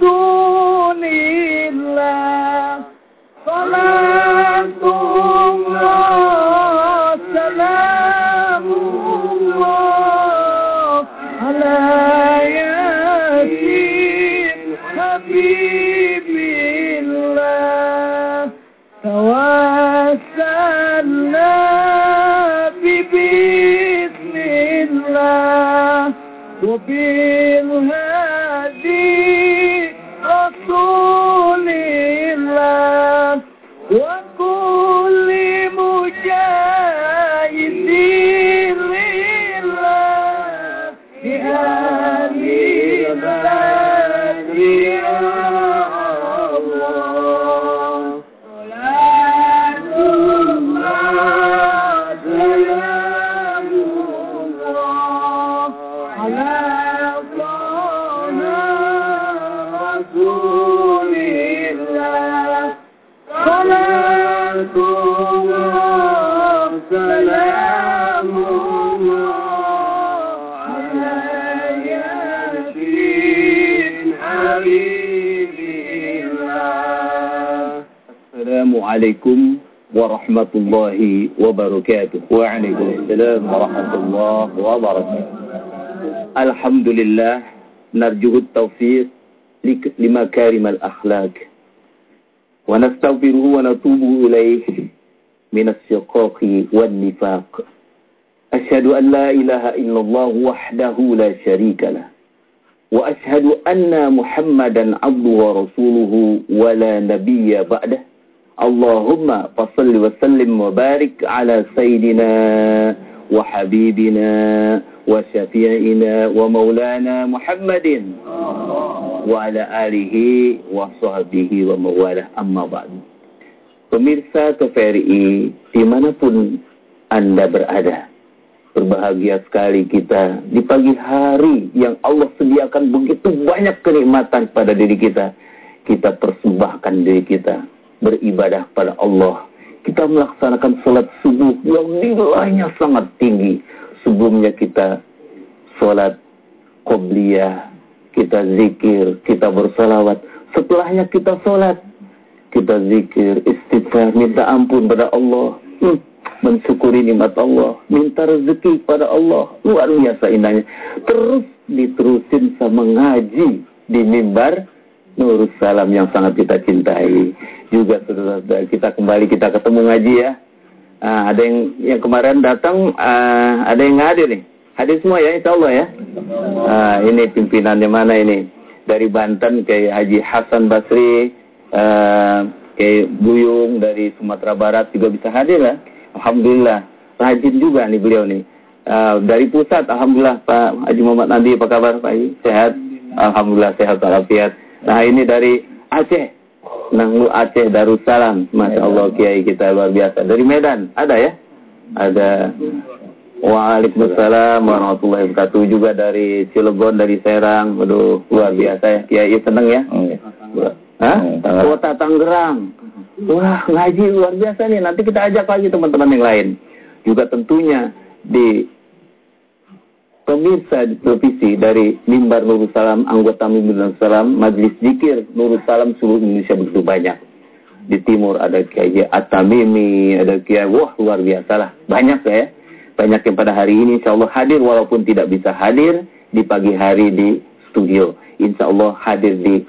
So warahmatullahi wabarakatuh. Waalaikumsalam warahmatullahi wabarakatuh. Alhamdulillah narjuhu taufiq لمكارم الأخلاق. ونستغفره ونتوب إليه من الشقاق والنفاق. أشهد أن لا إله إلا الله وحده لا شريك له. وأشهد أن محمدا عبده ورسوله ولا نبي بعده. Allahumma fasalli wa sallim wa barik ala sayyidina wa habibina wa syafi'ina wa maulana Muhammadin wa ala alihi wa sahbihi wa mawalah amma ba'd. Pemirsa TVRI di mana pun Anda berada, berbahagia sekali kita di pagi hari yang Allah sediakan begitu banyak kenikmatan pada diri kita. Kita persembahkan diri kita beribadah pada Allah. Kita melaksanakan sholat subuh yang nilainya sangat tinggi. Sebelumnya kita sholat qobliyah, kita zikir, kita bersalawat. Setelahnya kita sholat, kita zikir, istighfar, minta ampun pada Allah. Hmm, mensyukuri nikmat Allah, minta rezeki pada Allah. Luar biasa indahnya. Terus diterusin sama ngaji di mimbar Nurus Salam yang sangat kita cintai. Juga saudara kita kembali kita ketemu ngaji ya. Ah, ada yang yang kemarin datang, ah, ada yang nggak hadir nih. Hadir semua ya, insya Allah ya. Ah, ini pimpinannya mana ini? Dari Banten kayak Haji Hasan Basri, ah, kayak Buyung dari Sumatera Barat juga bisa hadir lah. Alhamdulillah. Rajin juga nih beliau nih. Ah, dari pusat, Alhamdulillah Pak Haji Muhammad Nadi, apa kabar Pak Haji? Sehat? Alhamdulillah sehat walafiat. Nah ini dari Aceh. Nanglu Aceh Darussalam. Masya Allah Kiai kita luar biasa. Dari Medan, ada ya? Ada. Waalaikumsalam warahmatullahi wabarakatuh. Juga dari Cilegon, dari Serang. Waduh, luar biasa ya. Kiai seneng ya? Hah? Kota Tangerang. Wah, ngaji luar biasa nih. Nanti kita ajak lagi teman-teman yang lain. Juga tentunya di pemirsa di televisi dari Mimbar Nurul Salam, anggota Mimbar Nurul Salam, Majelis Zikir Nurul Salam seluruh Indonesia begitu banyak. Di timur ada Kiai At-Tamimi, ada Kiai, wah luar biasa lah. Banyak ya. Banyak yang pada hari ini insya Allah hadir walaupun tidak bisa hadir di pagi hari di studio. Insya Allah hadir di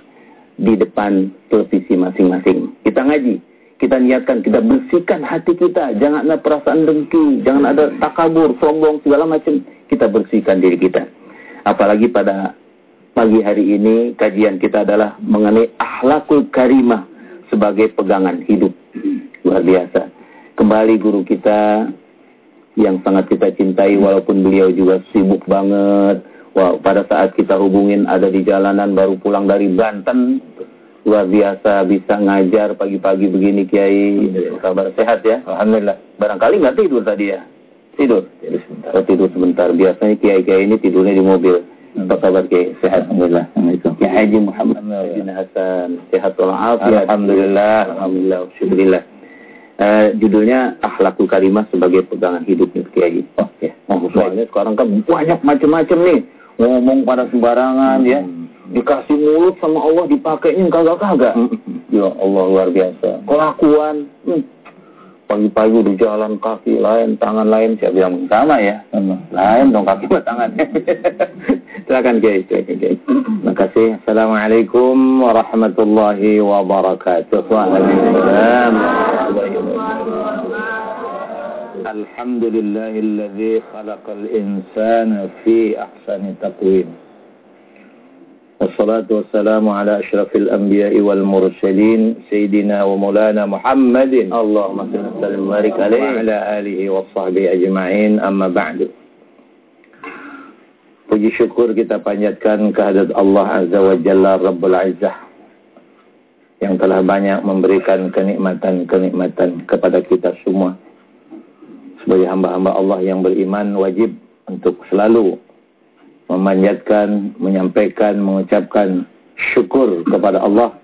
di depan televisi masing-masing. Kita ngaji, kita niatkan, kita bersihkan hati kita. Jangan ada perasaan dengki, jangan ada takabur, sombong, segala macam. Kita bersihkan diri kita. Apalagi pada pagi hari ini kajian kita adalah mengenai akhlakul karimah sebagai pegangan hidup. Luar biasa. Kembali guru kita yang sangat kita cintai walaupun beliau juga sibuk banget. Wah, pada saat kita hubungin ada di jalanan baru pulang dari Banten. Luar biasa bisa ngajar pagi-pagi begini Kiai. Kabar sehat ya? Alhamdulillah. Barangkali nggak tidur tadi ya? Tidur. Tidur sebentar. Oh, tidur sebentar. Biasanya Kiai-Kiai ini tidurnya di mobil. Apa kabar Kiai? Sehat. Alhamdulillah. Ya Haji Muhammad bin Hasan. Sehat walafiat. Alhamdulillah. Alhamdulillah. Syukurillah. Uh, judulnya akhlakul karimah sebagai pegangan hidup nih Kiai. Oh, ya. Oh, soalnya sekarang kan banyak macam-macam nih ngomong pada sembarangan ya dikasih mulut sama Allah dipakainya kagak-kagak. Ya Allah luar biasa. Kelakuan, hmm. pagi-pagi udah jalan kaki lain, tangan lain, saya bilang sama ya. Lain dong kaki sama tangan. silakan guys, silakan guys. Terima kasih. Assalamualaikum warahmatullahi wabarakatuh. Waalaikumsalam warahmatullahi wabarakatuh. الحمد لله الذي خلق الإنسان في أحسن تقويم والصلاة والسلام على أشرف الأنبياء والمرسلين سيدنا ومولانا محمد اللهم صل وسلم وبارك عليه وعلى آله وصحبه أجمعين أما بعد Puji syukur kita panjatkan kehadirat Allah Azza wa Jalla Rabbul Izzah yang telah banyak memberikan kenikmatan-kenikmatan kepada kita semua. Sebagai hamba-hamba Allah yang beriman wajib untuk selalu memanjatkan, menyampaikan, mengucapkan syukur kepada Allah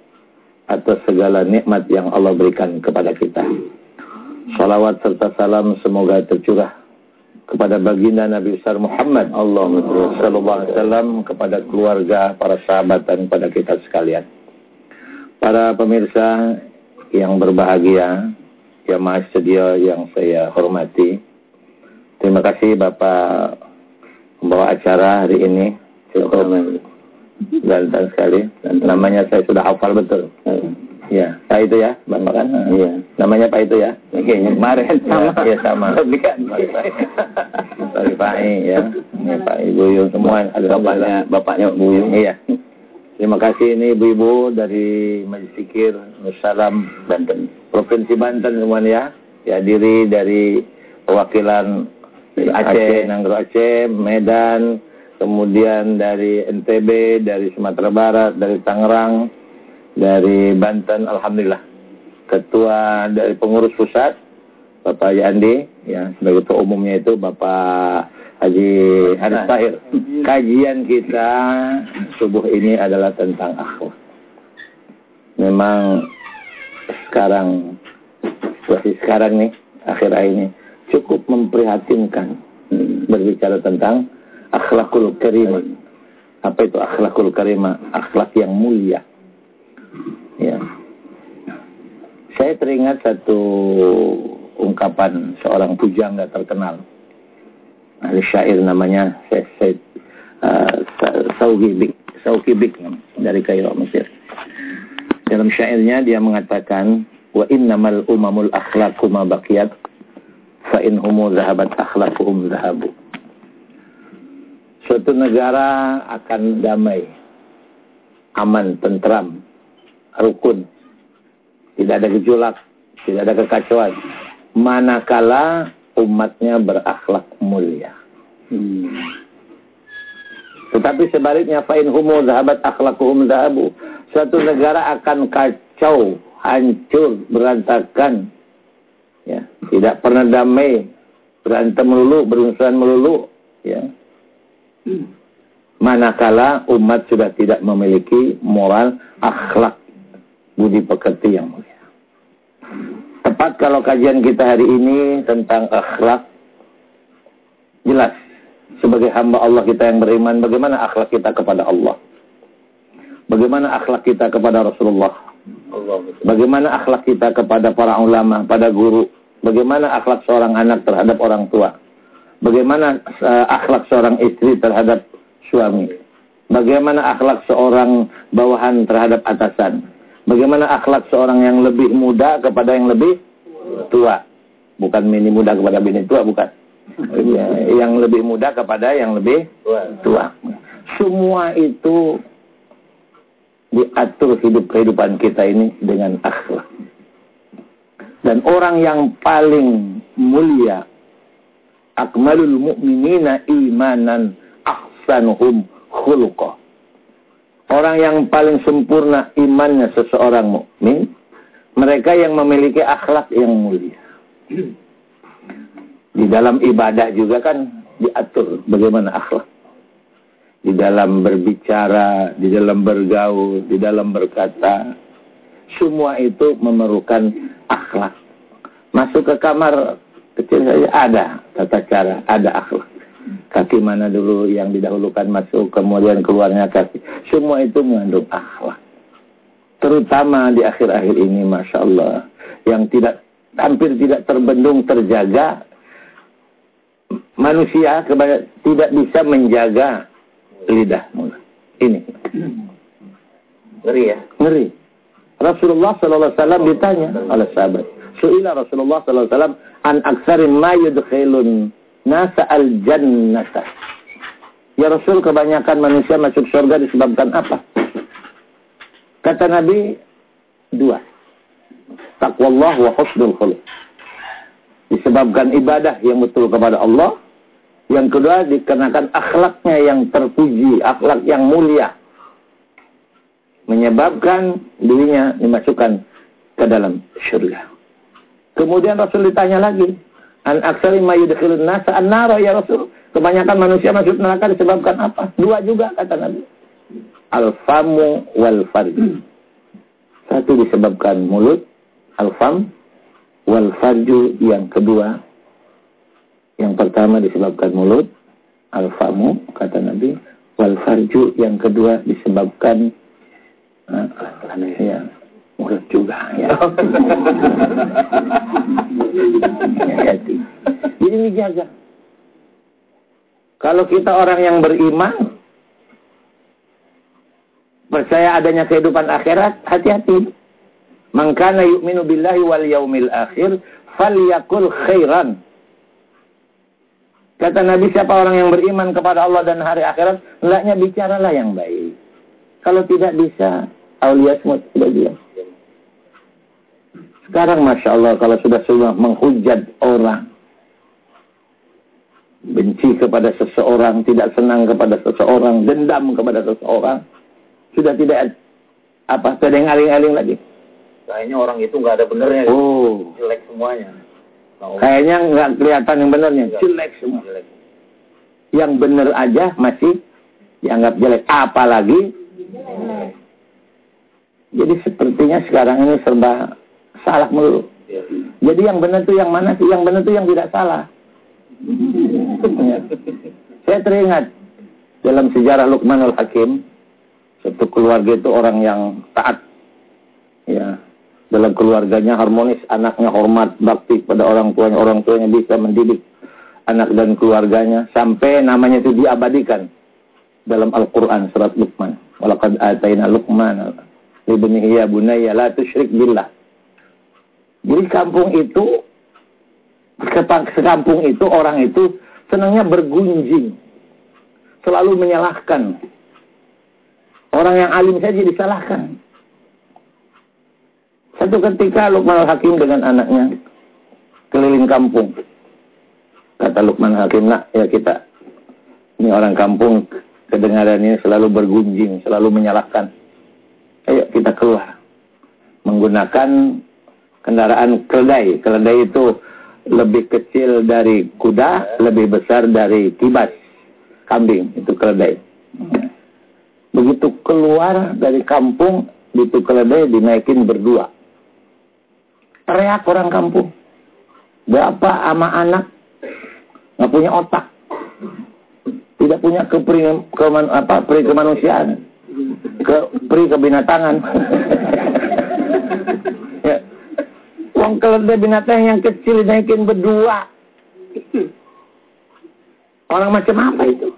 atas segala nikmat yang Allah berikan kepada kita. Salawat serta salam semoga tercurah kepada baginda Nabi besar Muhammad Allahumma sallallahu alaihi wasallam kepada keluarga, para sahabat dan kepada kita sekalian. Para pemirsa yang berbahagia, jamaah sedia yang saya hormati. Terima kasih Bapak membawa acara hari ini. Cukup ganteng sekali. Dan namanya saya sudah hafal betul. Ya, Pak itu ya, Bang kan? Iya. Namanya Pak itu ya? Oke, kemarin sama. Iya, sama. Bukan. Sorry Pak ya. Ini Pak Ibu Yung semua. Ada bapaknya, bapaknya Bu Yung. Iya. Terima kasih ini ibu-ibu dari Majlis Sikir Nusalam Banten. Provinsi Banten semuanya ya. Ya diri dari perwakilan Aceh, Aceh, Nanggro Aceh, Medan, kemudian dari NTB, dari Sumatera Barat, dari Tangerang, dari Banten, Alhamdulillah. Ketua dari pengurus pusat, Bapak Yandi, ya sebagai ketua umumnya itu Bapak Haji Haris nah, Tahir. Kajian kita subuh ini adalah tentang akhlak. Memang sekarang, situasi sekarang nih, akhir ini, cukup memprihatinkan berbicara tentang akhlakul karimah. Apa itu akhlakul karimah? Akhlak yang mulia. Ya. Saya teringat satu ungkapan seorang pujangga terkenal ahli syair namanya Said uh, Saukibik Saukibik dari Kairo Mesir. Dalam syairnya dia mengatakan wa innamal umamul akhlaqu ma fa in humu zahabat akhlaquhum zahabu. Suatu negara akan damai, aman, tentram, rukun, tidak ada gejolak, tidak ada kekacauan. Manakala umatnya berakhlak mulia. Hmm. Tetapi sebaliknya fa'in humu zahabat akhlakuhum zahabu. Suatu negara akan kacau, hancur, berantakan. Ya, tidak pernah damai, berantem melulu, berunsuran melulu, ya. Manakala umat sudah tidak memiliki moral akhlak budi pekerti yang mulia. Tepat kalau kajian kita hari ini tentang akhlak. Jelas. Sebagai hamba Allah kita yang beriman, bagaimana akhlak kita kepada Allah? Bagaimana akhlak kita kepada Rasulullah? Bagaimana akhlak kita kepada para ulama, pada guru? Bagaimana akhlak seorang anak terhadap orang tua? Bagaimana uh, akhlak seorang istri terhadap suami? Bagaimana akhlak seorang bawahan terhadap atasan? Bagaimana akhlak seorang yang lebih muda kepada yang lebih tua? Bukan mini muda kepada bini tua, bukan. Yang lebih muda kepada yang lebih tua. Semua itu diatur hidup kehidupan kita ini dengan akhlak. Dan orang yang paling mulia, akmalul mu'minina imanan ahsanuhum khuluqah orang yang paling sempurna imannya seseorang mukmin, mereka yang memiliki akhlak yang mulia. Di dalam ibadah juga kan diatur bagaimana akhlak. Di dalam berbicara, di dalam bergaul, di dalam berkata, semua itu memerlukan akhlak. Masuk ke kamar kecil saja ada tata cara, ada akhlak. Kaki mana dulu yang didahulukan masuk, kemudian keluarnya kaki. Semua itu mengandung akhlak. Terutama di akhir-akhir ini, Masya Allah. Yang tidak hampir tidak terbendung terjaga manusia tidak bisa menjaga lidah mulut. Ini. Ngeri ya? Ngeri. Rasulullah wasallam ditanya oleh sahabat. Suila Rasulullah wasallam an aksarin ma yudkhilun nasa al jannata. Ya Rasul, kebanyakan manusia masuk surga disebabkan apa? Kata Nabi, dua. Taqwallah wa husnul khuluq. Disebabkan ibadah yang betul kepada Allah. Yang kedua, dikarenakan akhlaknya yang terpuji, akhlak yang mulia. Menyebabkan dirinya dimasukkan ke dalam surga. Kemudian Rasul ditanya lagi, An aksari ma nasa an nara ya Rasul. Kebanyakan manusia masuk neraka disebabkan apa? Dua juga kata Nabi. Al-famu wal farj. Satu disebabkan mulut, al-fam, wal farju yang kedua. Yang pertama disebabkan mulut, al-famu kata Nabi, wal farju yang kedua disebabkan uh, ya, mulut juga ya. Hati-hati. Jadi dijaga. Kalau kita orang yang beriman, percaya adanya kehidupan akhirat, hati-hati. Mangkana yu'minu billahi wal yaumil akhir, falyakul khairan. Kata Nabi, siapa orang yang beriman kepada Allah dan hari akhirat, hendaknya bicaralah yang baik. Kalau tidak bisa, aulia semua tidak bilang. Sekarang Masya Allah kalau sudah sudah menghujat orang. Benci kepada seseorang, tidak senang kepada seseorang, dendam kepada seseorang. Sudah tidak apa sedang aling-aling lagi. Kayaknya orang itu nggak ada benernya. Oh. Jelek semuanya. Kayaknya nggak kelihatan yang benernya. Jelek semua. Yang bener aja masih dianggap jelek. Apalagi jadi sepertinya sekarang ini serba salah melulu. Ya. Jadi yang benar tuh yang mana sih? Yang benar tuh yang tidak salah. Ya. Saya teringat dalam sejarah Luqmanul Hakim, satu keluarga itu orang yang taat. Ya, dalam keluarganya harmonis, anaknya hormat, bakti pada orang tuanya, orang tuanya bisa mendidik anak dan keluarganya sampai namanya itu diabadikan dalam Al-Qur'an surat Luqman. Walaqad ataina Luqman ibnihi ya bunayya la tusyrik billah. Jadi kampung itu sekampung itu orang itu senangnya bergunjing. Selalu menyalahkan. Orang yang alim saja disalahkan. Satu ketika Lukman Hakim dengan anaknya keliling kampung. Kata Lukman Hakim, nak ya kita. Ini orang kampung kedengaran ini selalu bergunjing, selalu menyalahkan. Ayo kita keluar. Menggunakan kendaraan keledai. Keledai itu lebih kecil dari kuda, lebih besar dari kibas. Kambing, itu keledai. Begitu keluar dari kampung, itu keledai dinaikin berdua. Teriak orang kampung. Bapak sama anak nggak punya otak. Tidak punya kepri, keman, apa, peri kemanusiaan. Ke, peri kebinatangan. ya. Wong keledai binatang yang kecil dinaikin berdua. Orang macam apa itu?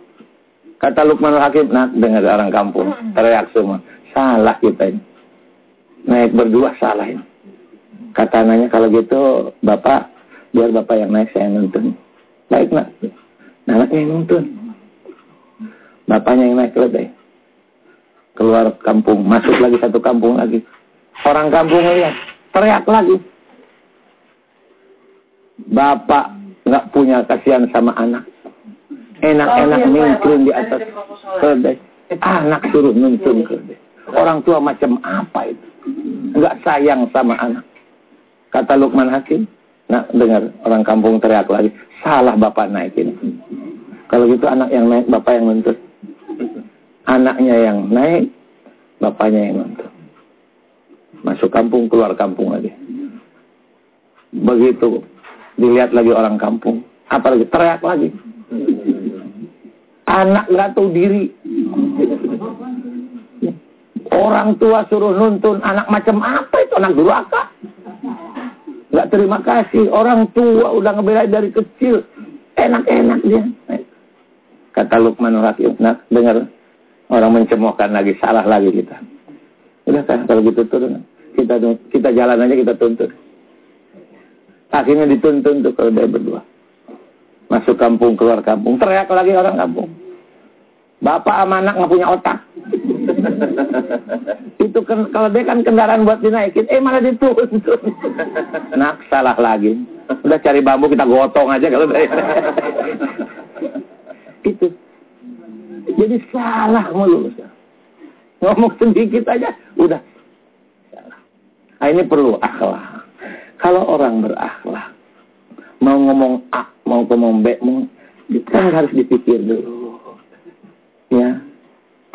Kata Lukman Hakim, nah dengar orang kampung, teriak semua. Salah kita ini. Naik berdua salah ini. Kata anaknya kalau gitu bapak biar bapak yang naik saya nuntun. Baik nak. Anaknya yang nuntun. Bapaknya yang naik keledai. Keluar kampung, masuk lagi satu kampung lagi. Orang kampung lihat, teriak lagi. Bapak nggak punya kasihan sama anak. Enak-enak mingkrin di atas keledai. Anak suruh nuntun keledai. Orang tua macam apa itu? Nggak sayang sama anak. Kata Lukman Hakim, nah dengar orang kampung teriak lagi, salah bapak naikin. Kalau gitu anak yang naik, bapak yang nuntut. Anaknya yang naik, bapaknya yang nuntut. Masuk kampung, keluar kampung lagi. Begitu dilihat lagi orang kampung, apalagi teriak lagi. Anak nggak tahu diri. Orang tua suruh nuntun anak macam apa itu anak durhaka. Nggak terima kasih. Orang tua udah ngebelain dari kecil. Enak-enak dia. Kata Lukmanul Hakim, nah dengar orang mencemoohkan lagi, salah lagi kita. Udah kan kalau gitu turun. Kita kita jalan aja kita tuntut. Akhirnya dituntun tuh kalau dia berdua. Masuk kampung, keluar kampung. Teriak lagi orang kampung. Bapak sama anak nggak punya otak. itu kan kalau dia kan kendaraan buat dinaikin, eh malah dituntun. Nak salah lagi. Udah cari bambu kita gotong aja kalau dari. itu. Jadi salah mulu. Ngomong sedikit aja udah salah. Nah, ini perlu akhlak. Kalau orang berakhlak, mau ngomong A, mau ngomong B, mau, kan harus dipikir dulu. Ya,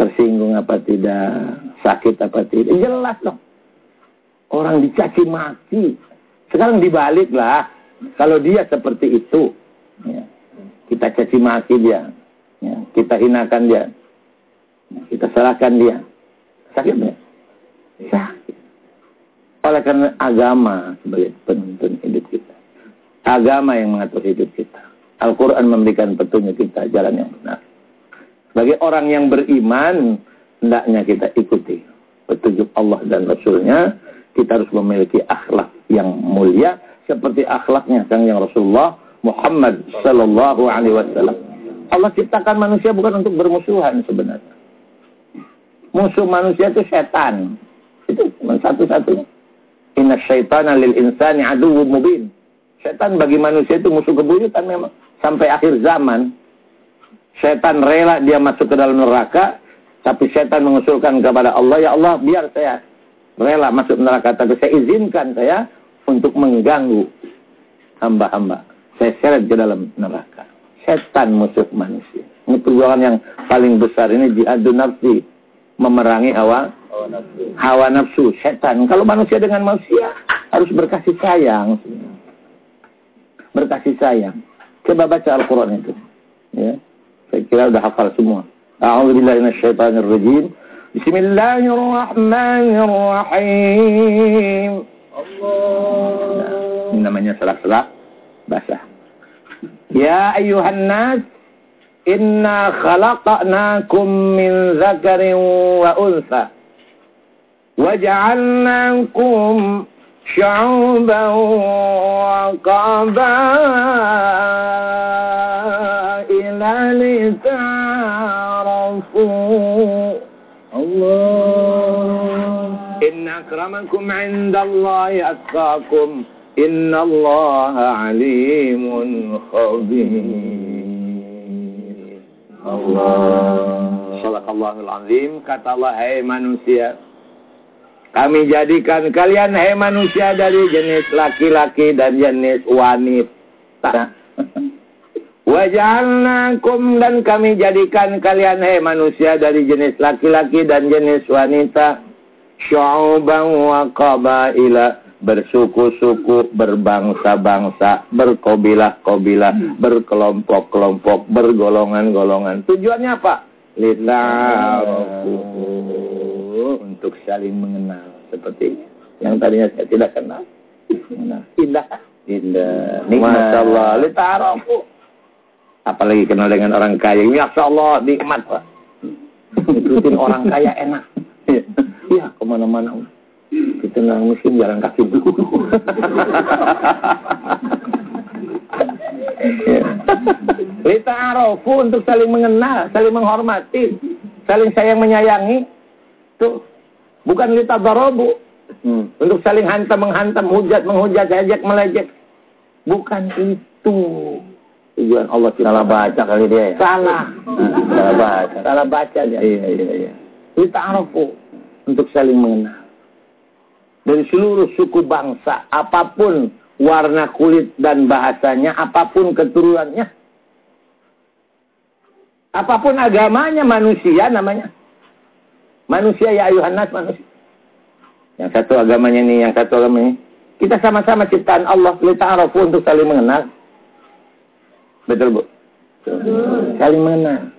tersinggung apa tidak, sakit apa tidak, jelas dong. Orang dicaci maki. Sekarang dibalik lah. Kalau dia seperti itu, ya, kita caci maki dia, ya, kita hinakan dia, kita salahkan dia. Sakit nggak? Sakit. Oleh karena agama sebagai penuntun hidup kita. Agama yang mengatur hidup kita. Al-Quran memberikan petunjuk kita jalan yang benar. Sebagai orang yang beriman, hendaknya kita ikuti petunjuk Allah dan Rasulnya. Kita harus memiliki akhlak yang mulia seperti akhlaknya sang yang Rasulullah Muhammad Sallallahu Alaihi Wasallam. Allah ciptakan manusia bukan untuk bermusuhan sebenarnya. Musuh manusia itu setan. Itu satu-satunya. Inna syaitana lil insani aduwwun mubin. Setan bagi manusia itu musuh kebuyutan memang. Sampai akhir zaman. Setan rela dia masuk ke dalam neraka. Tapi setan mengusulkan kepada Allah, Ya Allah biar saya rela masuk neraka. Tapi saya izinkan saya untuk mengganggu hamba-hamba. Saya seret ke dalam neraka. Setan musuh manusia. Ini perjuangan yang paling besar. Ini jihadun nafsi. Memerangi hawa hawa. Hawa nafsu, setan. Kalau manusia dengan manusia harus berkasih sayang. Berkasih sayang. Coba baca Al-Quran itu. Ya. الكلام ده حقا سموها أعوذ بالله من الشيطان الرجيم. بسم الله الرحمن الرحيم. الله. إن من يسرع سرع بسه يا أيها الناس إنا خلقناكم من ذكر وأنثى وجعلناكم شعوبا وقبائل أكرمكم عند الله أتقاكم إن الله عليم خبير Allah Sadaqallahul azim kata Allah hai manusia kami jadikan kalian hai manusia dari jenis laki-laki dan jenis wanita. Wajalnakum dan kami jadikan kalian hai manusia dari jenis laki-laki dan jenis wanita. Syu'uban wa qabaila bersuku-suku, berbangsa-bangsa, berkobilah-kobilah, berkelompok-kelompok, bergolongan-golongan. Tujuannya apa? Lillahi untuk saling mengenal seperti yang tadinya saya tidak kenal. Indah. Indah. Nikmat. Masya Allah. Litarafu. Apalagi kenal dengan orang kaya. Masya Allah. Nikmat Pak. Ikutin orang kaya enak. Iya. Ke mana-mana. Kita orang muslim jalan kaki dulu. Lita arofu untuk saling mengenal, saling menghormati, saling sayang menyayangi. Tuh, bukan lita barobu. Hmm. Untuk saling hantam menghantam, hujat menghujat, ejek melejek. Bukan itu tujuan Allah salah baca kali dia ya? salah salah baca salah baca dia iya iya iya kita arofu untuk saling mengenal dari seluruh suku bangsa, apa pun warna kulit dan bahasanya, apa pun keturunannya, apa pun agamanya manusia namanya. Manusia ya ayuhan nas manusia. Yang satu agamanya ini, yang satu agamanya ini. Kita sama-sama ciptaan Allah, lita'arafu untuk saling mengenal. Betul, Bu? Betul. Saling mengenal.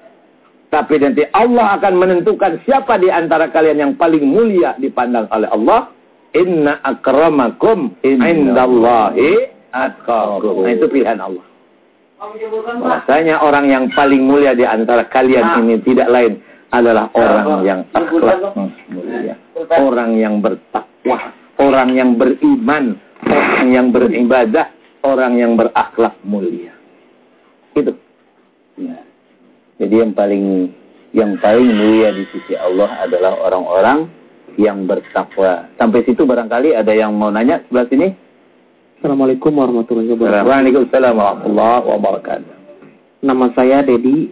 Tapi nanti Allah akan menentukan siapa di antara kalian yang paling mulia dipandang oleh Allah. Inna akramakum indallahi atqakum. Nah, itu pilihan Allah. Bahasanya orang yang paling mulia di antara kalian ini tidak lain adalah orang yang akhlak mulia. Orang yang bertakwa. Orang yang beriman. Orang yang beribadah. Orang yang berakhlak mulia. Itu. Ya. Jadi yang paling yang paling mulia di sisi Allah adalah orang-orang yang bertakwa. Sampai situ barangkali ada yang mau nanya sebelah sini. Assalamualaikum warahmatullahi wabarakatuh. Waalaikumsalam warahmatullahi wabarakatuh. Nama saya Dedi.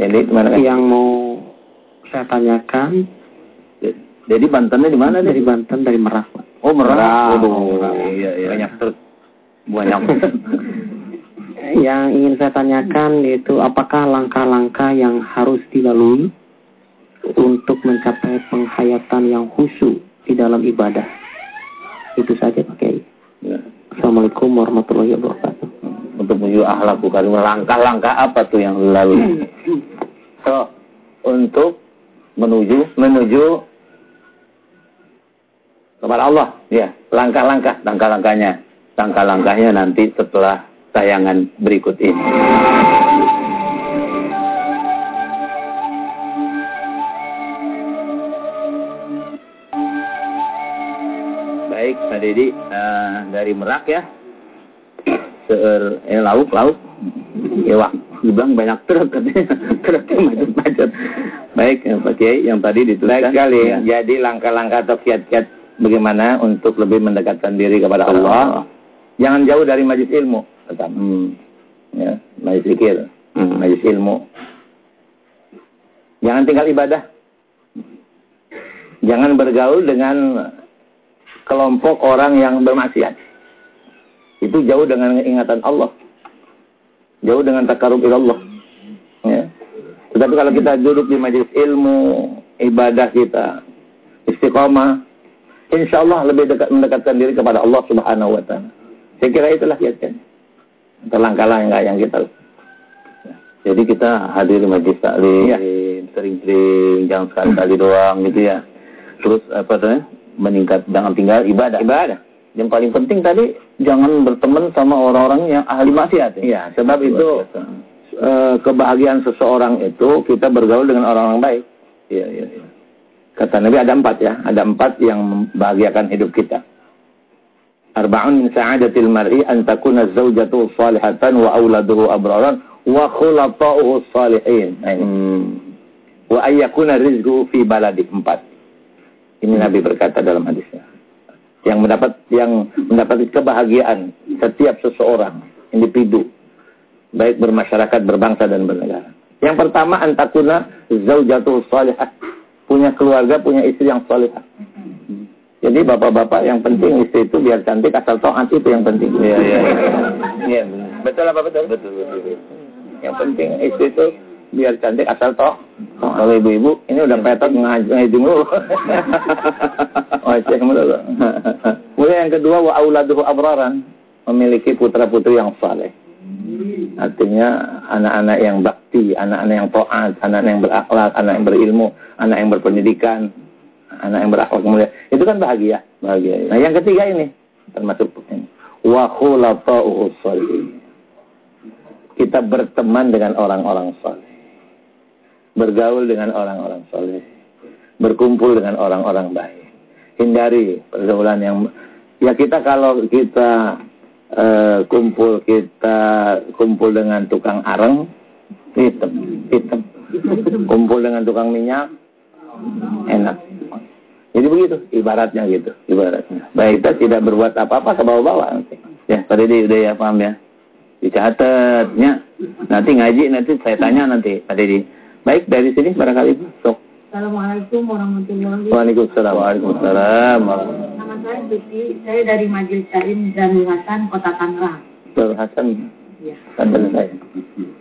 Jadi mana? Yang mau saya tanyakan Jadi Bantennya di mana dari? Banten dari Merak. Oh Merak. Merak. Waduh, iya, iya. Banyak truk. Banyak. Yang ingin saya tanyakan yaitu apakah langkah-langkah yang harus dilalui untuk mencapai penghayatan yang khusyuk di dalam ibadah. Itu saja Pak Kiai. Ya. Assalamualaikum warahmatullahi wabarakatuh. Untuk menuju akhlak bukan langkah-langkah apa tuh yang lalu? So, untuk menuju menuju kepada Allah, ya langkah-langkah, langkah-langkahnya, langkah-langkahnya nanti setelah tayangan berikut ini. Baik, Pak Dedi eh, dari Merak ya. Seer, eh, lauk, lauk. Ya, Wak. Dibilang banyak truk katanya. Truknya macet-macet. Baik, ya, Pak Kiai yang tadi dituliskan. Baik sekali. Ya. Jadi langkah-langkah atau kiat-kiat bagaimana untuk lebih mendekatkan diri kepada Allah. Jangan jauh dari majlis ilmu pertama. Hmm. Ya, majlis zikir, Hmm. majlis ilmu. Jangan tinggal ibadah. Jangan bergaul dengan kelompok orang yang bermaksiat. Itu jauh dengan ingatan Allah. Jauh dengan takarub ilallah. Ya. Tetapi kalau kita duduk di majelis ilmu, ibadah kita, istiqomah, insya Allah lebih dekat mendekatkan diri kepada Allah Subhanahu Wa Taala. Saya kira itulah kiatnya. Langkah-langkah yang kita Jadi kita hadir di majlis taklim, Iya. sering-sering, jangan sekali-kali doang gitu ya. Terus apa namanya? Meningkat, jangan tinggal ibadah. ibadah. Yang paling penting tadi jangan berteman sama orang-orang yang ahli maksiat. ya. Sebab itu Luar biasa. eh, kebahagiaan seseorang itu kita bergaul dengan orang-orang baik. Iya, iya, iya. Kata Nabi ada empat ya, ada empat yang membahagiakan hidup kita. Arba'un min sa'adatil mar'i an takuna zawjatuhu salihatan wa auladuhu abraran wa khulata'uhu salihin. Nah, ini. Hmm. Wa ayyakuna rizquhu fi baladi empat. Ini Nabi berkata dalam hadisnya. Yang mendapat yang mendapat kebahagiaan setiap seseorang individu baik bermasyarakat, berbangsa dan bernegara. Yang pertama antakuna zaujatuhu salihah. Punya keluarga, punya istri yang salihah. Jadi bapak-bapak yang penting istri itu biar cantik asal taat itu yang penting. Iya, iya. Iya, betul apa betul? Betul, betul. Yang penting istri itu biar cantik asal toh. Kalau ibu-ibu ini udah petot ngaji oh, cek mulu. Kemudian yang kedua wa auladuhu abraran, memiliki putra-putri yang saleh. Artinya anak-anak yang bakti, anak-anak yang taat, anak-anak yang berakhlak, anak yang berilmu, anak yang berpendidikan, anak yang berakhlak mulia. Itu kan bahagia. Bahagia. Nah, yang ketiga ini termasuk ini. Wa. Kita berteman dengan orang-orang saleh. Bergaul dengan orang-orang saleh. Berkumpul dengan orang-orang baik. Hindari pergaulan yang ya kita kalau kita eh, kumpul kita kumpul dengan tukang areng hitam hitam kumpul dengan tukang minyak enak jadi begitu ibaratnya gitu ibaratnya baik kita tidak berbuat apa-apa ke bawah-bawah nanti Ya, Pak Dedi udah ya paham ya. Dicatatnya. Nanti ngaji nanti saya tanya nanti Pak Dedi. Baik dari sini barangkali sok. Assalamualaikum warahmatullahi wabarakatuh. Waalaikumsalam. Waalaikumsalam. Nama saya Tuti, saya dari Majelis Salim dan Hasan Kota Tangerang. Dr. Hasan Ya.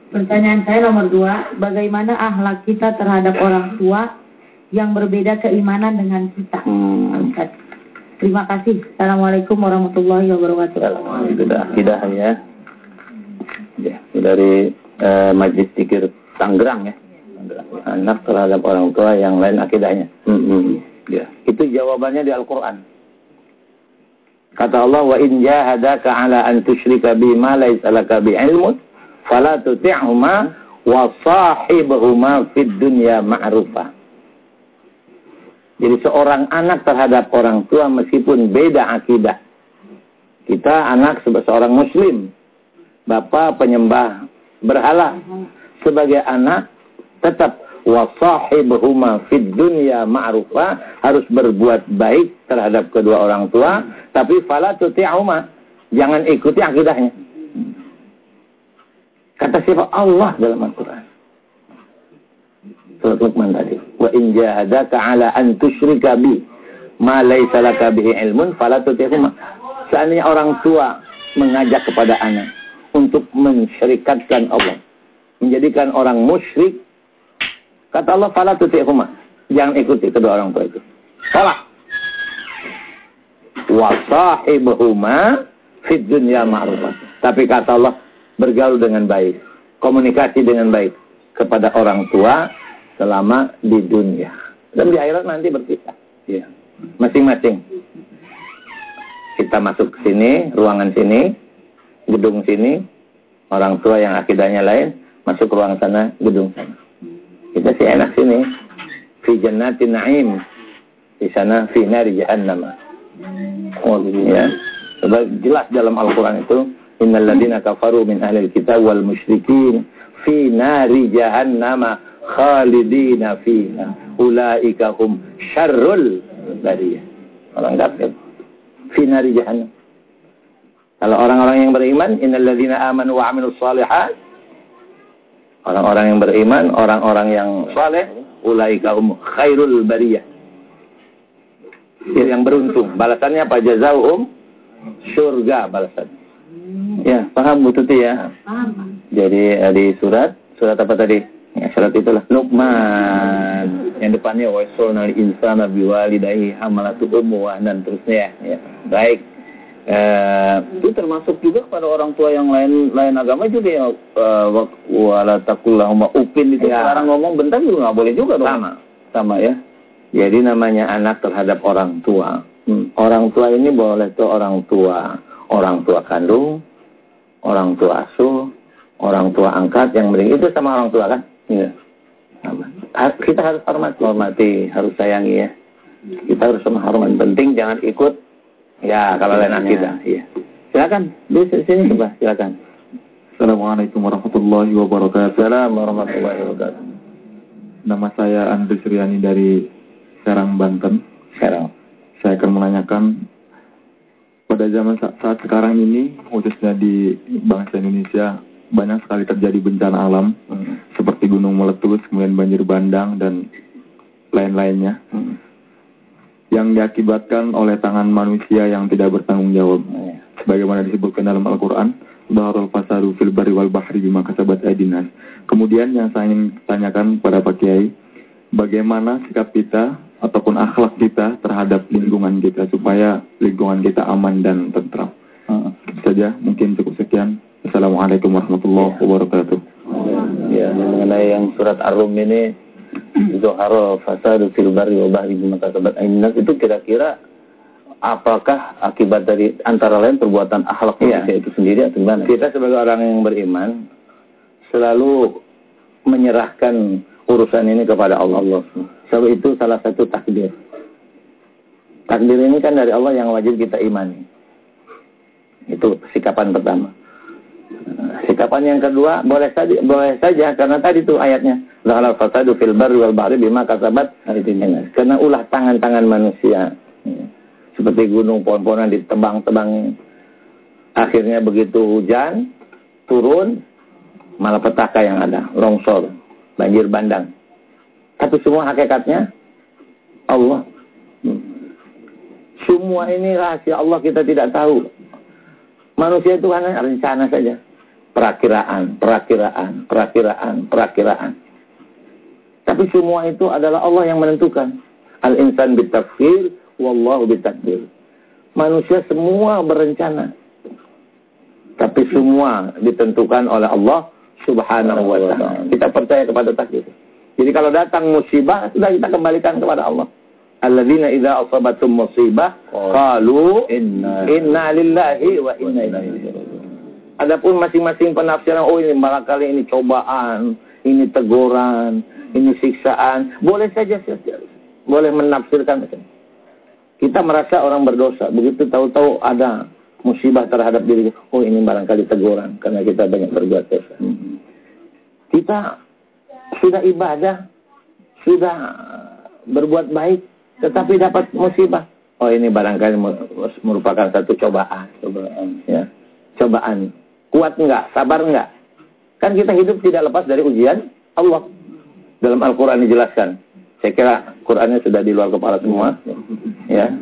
Pertanyaan saya nomor dua, bagaimana akhlak kita terhadap orang tua yang berbeda keimanan dengan kita? Hmm. Terima kasih. Assalamualaikum warahmatullahi wabarakatuh. Sudah tidak ya. Ya, dari eh, Majlis Zikir Tangerang ya. Anak terhadap orang tua yang lain akidahnya. Hmm. Ya. Itu jawabannya di Al-Quran. Kata Allah, wa in jahadaka ala an tusyrika bi ma laysa laka bi ilmun, fala tuti'huma wa sahibhuma fid dunya ma'rufa. Jadi seorang anak terhadap orang tua meskipun beda akidah. Kita anak sebagai seorang muslim. Bapak penyembah berhala. Sebagai anak tetap wasahibhuma fid dunya ma'rufa harus berbuat baik terhadap kedua orang tua tapi fala tuti'huma jangan ikuti akidahnya kata siapa Allah dalam Al-Qur'an surat Luqman tadi wa in jahadaka ala an tusyrika bi ma laysa laka bihi ilmun fala tuti'huma seandainya orang tua mengajak kepada anak untuk mensyirikatkan Allah menjadikan orang musyrik Kata Allah, fala tuti'huma. Jangan ikuti kedua orang tua itu. Tolak. Wa sahibuhuma fid dunya ma'rufah. Tapi kata Allah, bergaul dengan baik. Komunikasi dengan baik kepada orang tua selama di dunia. Dan di akhirat nanti berpisah. Ya. Masing-masing. Kita masuk ke sini, ruangan sini, gedung sini, orang tua yang akidahnya lain, masuk ke ruang sana, gedung sana. Kita sih enak sini. Fi jannatin na'im. Di sana fi nari jahannam. Ya. Sebab jelas dalam Al-Quran itu. Innal ladina kafaru min ahli kitab wal musyrikin. Fi nari jahannam khalidina fiha. Ulaika hum syarrul bariyah. Orang kafir. Fi nari jahannam. Kalau orang-orang yang beriman, innal ladina amanu wa amilus salihat Orang-orang yang beriman, orang-orang yang saleh, ulaika hum khairul bariyah. Yang beruntung. Balasannya apa? Jazaum surga balasan. Ya, paham Bu Tuti ya? Paham. Jadi eh, di surat, surat apa tadi? Ya, surat itulah Luqman. Yang depannya wasolna insana biwalidayhi hamalatu ummu dan terusnya ya. Baik. Eh, itu termasuk juga kepada orang tua yang lain lain agama juga ya uh, wala takullahuma upin itu Ya. sekarang ngomong bentar juga nggak boleh juga dong Sama. sama ya jadi namanya anak terhadap orang tua Hmm. orang tua ini boleh tuh orang tua orang tua kandung orang tua asuh orang tua angkat yang beri itu sama orang tua kan Ha- kita harus hormati. Hormati harus sayangi ya. Kita harus sama hormat penting jangan ikut ya kalau lain akidah iya silakan di sini coba silakan. Assalamualaikum warahmatullahi wabarakatuh. Assalamualaikum warahmatullahi wabarakatuh. Nama saya Andri Suryani dari Serang, Banten. sekarang Saya akan menanyakan pada zaman sa- saat sekarang ini, khususnya di bangsa Indonesia, banyak sekali terjadi bencana alam. Hmm. Gunung meletus, kemudian banjir bandang dan lain-lainnya Hmm. yang diakibatkan oleh tangan manusia yang tidak bertanggung jawab. Iya. sebagaimana disebutkan dalam Al-Quran Dhahrul fasadu fil bari wal bahri bima kasabat aidinas. Kemudian yang saya ingin tanyakan pada Pak Kiai, bagaimana sikap kita ataupun akhlak kita terhadap lingkungan kita supaya lingkungan kita aman dan tentram. Hmm. Saja, mungkin cukup sekian. Assalamualaikum warahmatullahi wabarakatuh. Ya, mengenai yang surat Ar-Rum ini Zuharo fasadu fil barri wa bahri bima kasabat itu kira-kira apakah akibat dari antara lain perbuatan akhlak Iya. manusia itu sendiri atau gimana? Kita sebagai orang yang beriman selalu menyerahkan urusan ini kepada Allah. Allah. Sebab itu salah satu takdir. Takdir ini kan dari Allah yang wajib kita imani. Itu sikapan pertama. Sikapan yang kedua boleh saja boleh saja karena tadi tuh ayatnya zahal fasadu fil barri wal bahri bima kasabat. Karena ulah tangan-tangan manusia. Ya. Seperti gunung pohon-pohonan ditebang-tebang. Akhirnya begitu hujan turun malah petaka yang ada, longsor, banjir bandang. Tapi semua hakikatnya Allah. Semua ini rahasia Allah kita tidak tahu. Manusia itu hanya rencana saja. Perakiraan, perakiraan, perakiraan, perakiraan. Tapi semua itu adalah Allah yang menentukan. Al-insan bitafkir, wallahu bitakdir. Manusia semua berencana. Tapi semua ditentukan oleh Allah subhanahu wa ta'ala. Kita percaya kepada takdir. Jadi kalau datang musibah, sudah kita kembalikan kepada Allah. Alladzina idza asabatum musibah qalu Inna inna lillahi wa inna ilaihi raji'un. Adapun masing-masing penafsiran, oh ini barangkali ini cobaan, ini teguran, ini siksaan, boleh saja boleh menafsirkan. Kita merasa orang berdosa, begitu tahu-tahu ada musibah terhadap diri, oh ini barangkali teguran karena kita banyak berbuat dosa. Kita sudah ibadah, sudah berbuat baik, tetapi dapat musibah. Oh ini barangkali merupakan satu cobaan. Cobaan. Ya. Cobaan. Kuat enggak? Sabar enggak? Kan kita hidup tidak lepas dari ujian Allah. Dalam Al-Quran dijelaskan. Saya kira Qurannya sudah di luar kepala semua. Ya.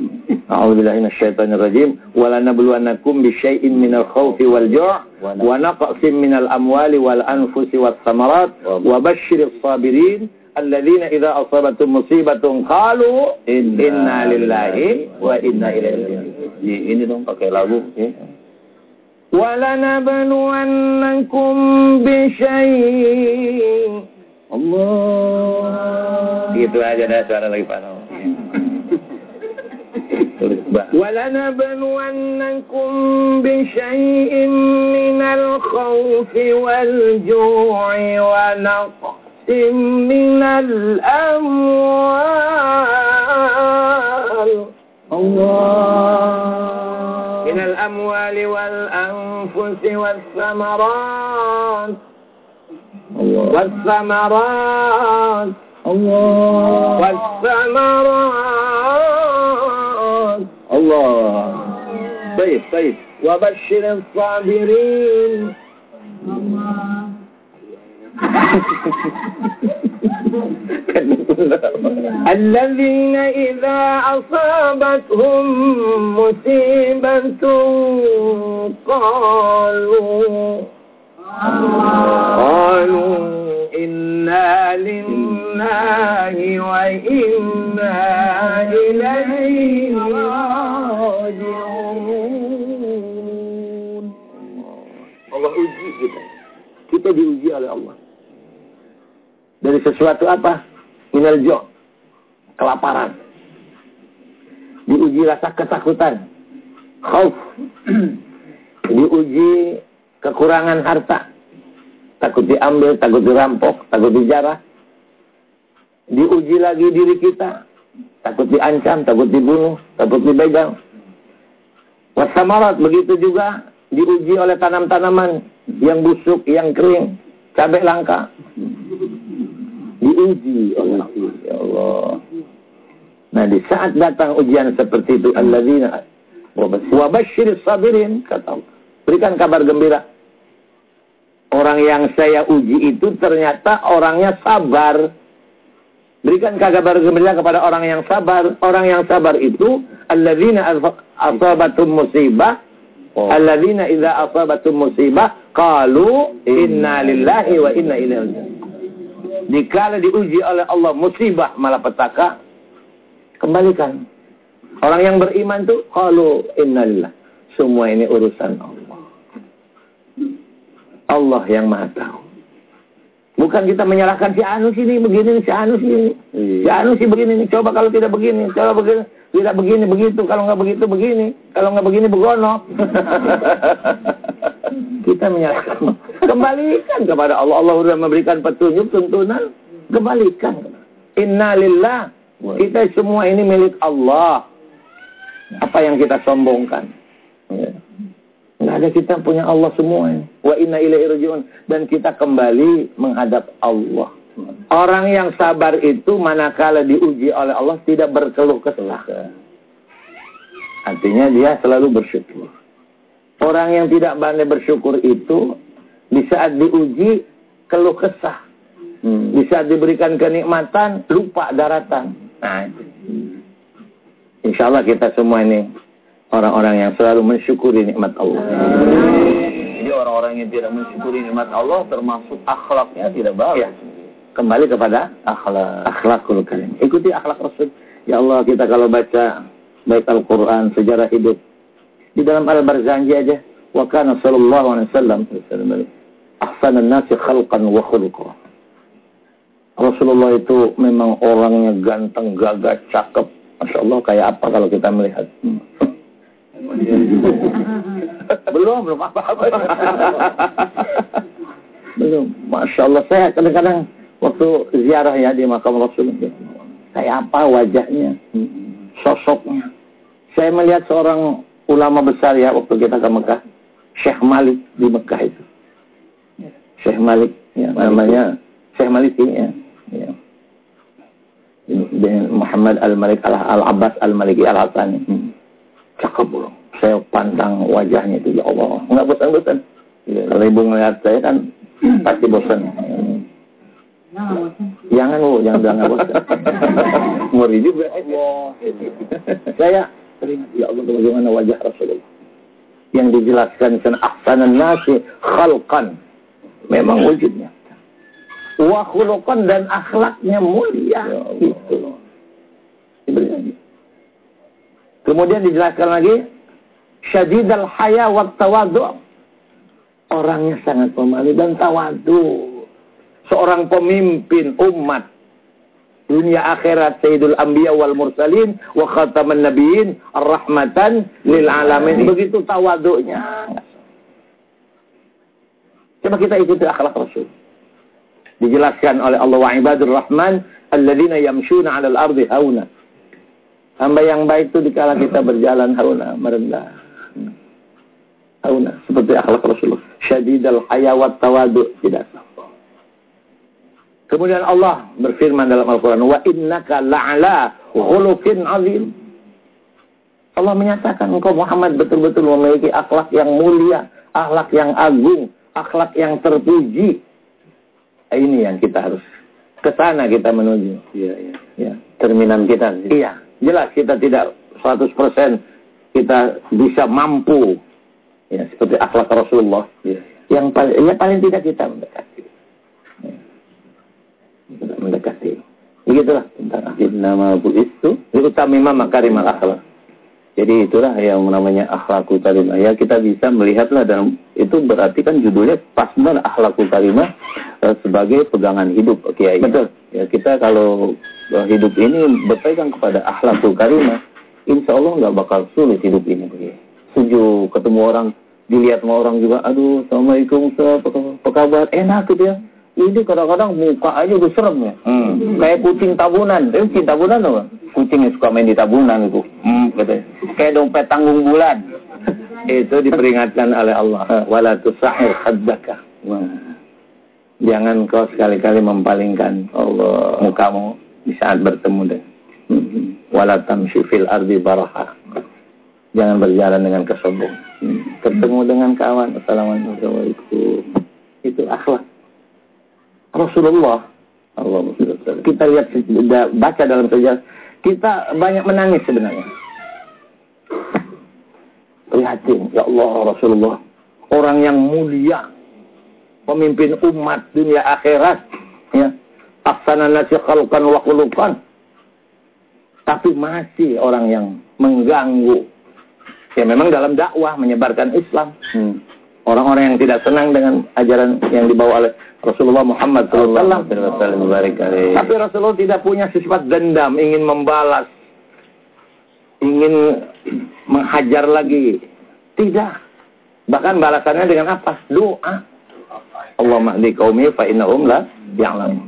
A'udzubillahi minasyaitonirrajim. Wa lanabluwannakum bisyai'in minal khawfi wal ju' wa naqsim minal amwali wal anfusi was samarat wa basyiris sabirin alladzina idza asabatuhum musibatun qalu inna lillahi wa inna ilaihi raji'un. Ini dong pakai lagu. Ya. ولنبلونكم بشيء Allah. Gitu aja dah suara lagi Pak. ولنبلونكم بشيء من الخوف والجوع ونقص من الأموال Allah. من الأموال والأنفس والثمرات. والثمرات Allah. والثمرات Allah. Baik, baik. وبشر الصابرين الذين إذا أصابتهم مصيبة قالوا قالوا إنا لله وإنا إليه راجعون Allah uji kita. Kita diuji oleh Allah. Dari sesuatu apa? Minal. Kelaparan. Diuji rasa ketakutan. Khauf. Diuji kekurangan harta. Takut diambil, takut dirampok, takut dijarah. Diuji lagi diri kita. Takut diancam, takut dibunuh, takut dibegal. Wasamarat begitu juga diuji oleh tanam-tanaman yang busuk, yang kering, cabai langka. Diuji oleh. Ya Allah. Nah, di saat datang ujian seperti itu, alladzina wa basyir sabirin kata Allah. Berikan kabar gembira. Orang yang saya uji itu ternyata orangnya sabar. Berikan kabar gembira kepada orang yang sabar. Orang yang sabar itu alladzina asabatum musibah Alladzina idza asabatum musibah qalu inna lillahi wa inna ilaihi raji'un. Dikala diuji oleh Allah musibah malapetaka, kembalikan. Orang yang beriman tuh qalu inna lillahi. Semua ini urusan Allah. Allah yang Maha tahu. Bukan kita menyalahkan si Anu sini begini, si Anu sini. Si Anu sih begini, coba kalau tidak begini, coba begini. Tidak begini, begitu. Kalau nggak begitu, begini. Kalau nggak begini, begono. Kita menyerahkan. Kembalikan kepada Allah. Allah sudah memberikan petunjuk, tuntunan. Kembalikan. Inna lillah. Kita semua ini milik Allah. Apa yang kita sombongkan. Ya. Nggak ada kita punya Allah semua. ini. Wa inna ilaihi rajiun. Dan kita kembali menghadap Allah. Orang yang sabar itu manakala diuji oleh Allah tidak berkeluh kesah. Artinya dia selalu bersyukur. Orang yang tidak pandai bersyukur itu di saat diuji keluh kesah. Hmm. Di saat diberikan kenikmatan lupa daratan. Nah. Insya Allah kita semua ini orang-orang yang selalu mensyukuri nikmat Allah. Jadi orang-orang yang tidak mensyukuri nikmat Allah termasuk akhlaknya tidak bagus. Ya. Kembali kepada Akhlak. akhlakul karim. Ikuti akhlak Rasul. Ya Allah, kita kalau baca baik Al-Quran, sejarah hidup. Di dalam Al-Barzanji aja. Wa kana sallallahu alaihi wasallam ahsanan nasi khalqan wa khuluqa. Rasulullah itu memang orangnya ganteng, gagah, cakep. Masya Allah kayak apa kalau kita melihat. Hmm. belum, belum apa-apa. belum. Masya Allah saya kadang-kadang waktu ziarah ya di makam Rasulullah. Kayak apa wajahnya, sosoknya. Saya melihat seorang ulama besar ya waktu kita ke Mekah. Syekh Malik di Mekah itu. Syekh Malik ya, namanya Syekh Malik ini ya. ya. Muhammad Al-Malik Al-Abbas Al-Maliki Al-Hasani. Hmm. Cakep bro. Saya pandang wajahnya itu ya Allah. Enggak bosan-bosan. Ya. Kalau ibu melihat saya kan pasti bosan. Jangan bu, jangan bilang nggak bosan. Juga. saya ya Allah bagaimana wajah Rasulullah? Yang dijelaskan kan ahsanan nasi khalqan. Memang wujudnya. Wa khuluqan dan akhlaknya mulia. Ya itu kemudian dijelaskan lagi syadidal haya wa tawadu. Orangnya sangat pemalu dan tawadu seorang pemimpin umat. Dunia akhirat Sayyidul Anbiya wal Mursalin wa khataman nabiyyin rahmatan lil alamin. Begitu tawaduknya. Coba kita ikuti akhlak Rasul. Dijelaskan oleh Allah wa ibadur rahman alladzina yamshuna 'alal ardi hauna. Hamba yang baik itu dikala kita berjalan hauna merendah. Hauna seperti akhlak Rasul. Syadidal haya wa tawadu tidak Kemudian Allah berfirman dalam Al-Quran, Wa innaka la'ala khuluqin azim. Allah menyatakan engkau Muhammad betul-betul memiliki akhlak yang mulia, akhlak yang agung, akhlak yang terpuji. Ini yang kita harus ke sana kita menuju. Iya, iya. Ya. Terminan kita. Iya, jelas kita tidak 100% kita bisa mampu ya seperti akhlak Rasulullah. Iya. Yang paling ya paling tidak kita mendekati mendekati. Begitulah tentang akhlak. Nama bu itu utamima makarimal akhlak. Jadi itulah yang namanya akhlakul karimah. Ya kita bisa melihatlah dalam itu berarti kan judulnya pas benar akhlakul karimah eh, sebagai pegangan hidup Kiai. Betul. Ya kita kalau eh, hidup ini berpegang kepada akhlakul karimah, insya Allah nggak bakal sulit hidup ini. Setuju ketemu orang, dilihat sama orang juga, aduh, assalamualaikum, apa kabar, enak gitu ya ini kadang-kadang muka aja udah serem ya. Hmm. Kayak kucing tabunan. Eh, kucing tabunan apa? Kucing yang suka main di tabunan itu. Hmm, gitu. Kayak dompet tanggung bulan. itu diperingatkan oleh Allah. Wala tusahir haddaka. Jangan kau sekali-kali mempalingkan Allah mukamu di saat bertemu dengan hmm. wala tamshi fil ardi baraha. Jangan berjalan dengan kesombong. Hmm. Ketemu dengan kawan, Assalamualaikum. Itu akhlak. Rasulullah. Allah Kita lihat baca dalam sejarah, kita banyak menangis sebenarnya. Prihatin, ya Allah Rasulullah, orang yang mulia, pemimpin umat dunia akhirat, ya. Aksana nasi khalqan wa Tapi masih orang yang mengganggu. Ya memang dalam dakwah menyebarkan Islam. Hmm orang-orang yang tidak senang dengan ajaran yang dibawa oleh Rasulullah Muhammad SAW. Tapi Rasulullah tidak punya sifat dendam, ingin membalas, ingin menghajar lagi. Tidak. Bahkan balasannya dengan apa? Doa. Allah mahdi qaumi fa innahum la ya'lam.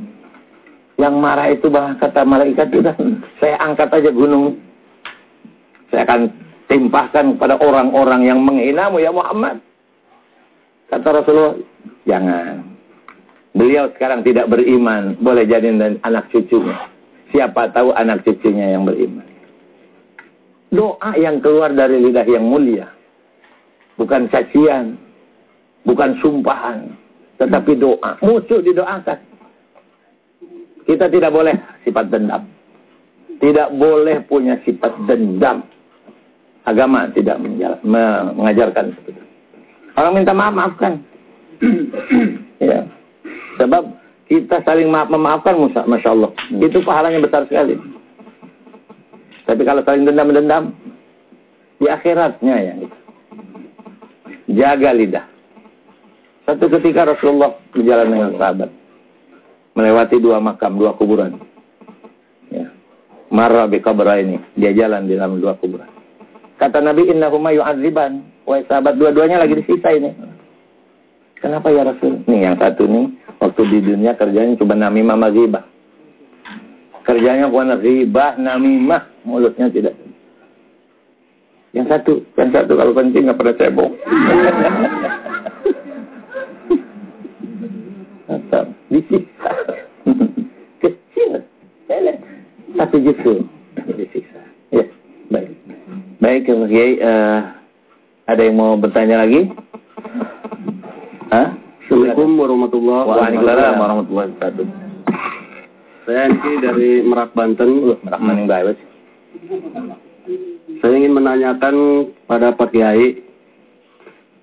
Yang marah itu bahkan kata malaikat sudah saya angkat aja gunung. Saya akan timpahkan kepada orang-orang yang menghinamu ya Muhammad. Kata Rasulullah, jangan. Beliau sekarang tidak beriman, boleh jadi anak cucunya. Siapa tahu anak cucunya yang beriman. Doa yang keluar dari lidah yang mulia. Bukan cacian, bukan sumpahan, tetapi doa. Musuh didoakan. Kita tidak boleh sifat dendam. Tidak boleh punya sifat dendam. Agama tidak mengajarkan seperti itu. Orang minta maaf, maafkan. ya. Sebab kita saling maaf memaafkan, Masya Allah. Hmm. Itu pahalanya besar sekali. Tapi kalau saling dendam-dendam, di akhiratnya ya. Jaga lidah. Satu ketika Rasulullah berjalan dengan sahabat. melewati dua makam, dua kuburan. Ya. Marra bi ini, dia jalan di dalam dua kuburan. Kata Nabi innahuma yu'adziban. Wahai sahabat dua-duanya lagi disisa ini. Kenapa ya Rasul? Nih yang satu nih waktu di dunia kerjanya cuma namimah magibah. Kerjanya bukan riba, namimah, mulutnya tidak. Yang satu, yang satu kalau penting nggak pernah cebok. Disiksa. Kecil. Satu justru disiksa. Ya, baik. Baik, Mas Kiai, uh, ada yang mau bertanya lagi? Hah? Assalamualaikum warahmatullahi wabarakatuh. Waalaikumsalam warahmatullahi wabarakatuh. Saya Anki dari Merak Banten. Uh, Merak Maning Baik. Saya ingin menanyakan pada Pak Kiai,